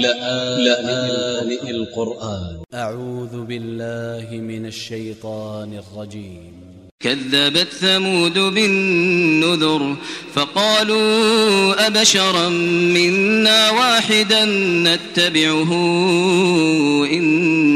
لآن القرآن. أ ع و ذ ب ا ل ل ه من ا ل ش ي ط ا ن ا ل ج ي م كذبت ثمود بالنذر فقالوا أبشرا منا واحدا نتبعه إنا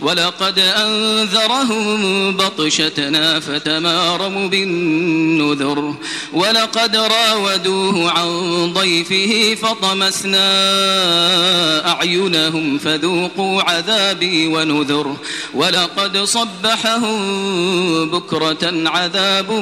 ولقد أنذرهم بطشتنا فتماروا بالنذر. ولقد راودوه عن ضيفه فطمسنا أعينهم فذوقوا عذابي ونذر. ولقد صبحهم بكرة عذاب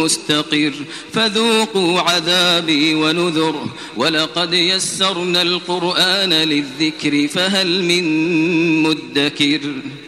مستقر فذوقوا عذابي ونذر. ولقد يسرنا القرآن للذكر فهل من مدكر need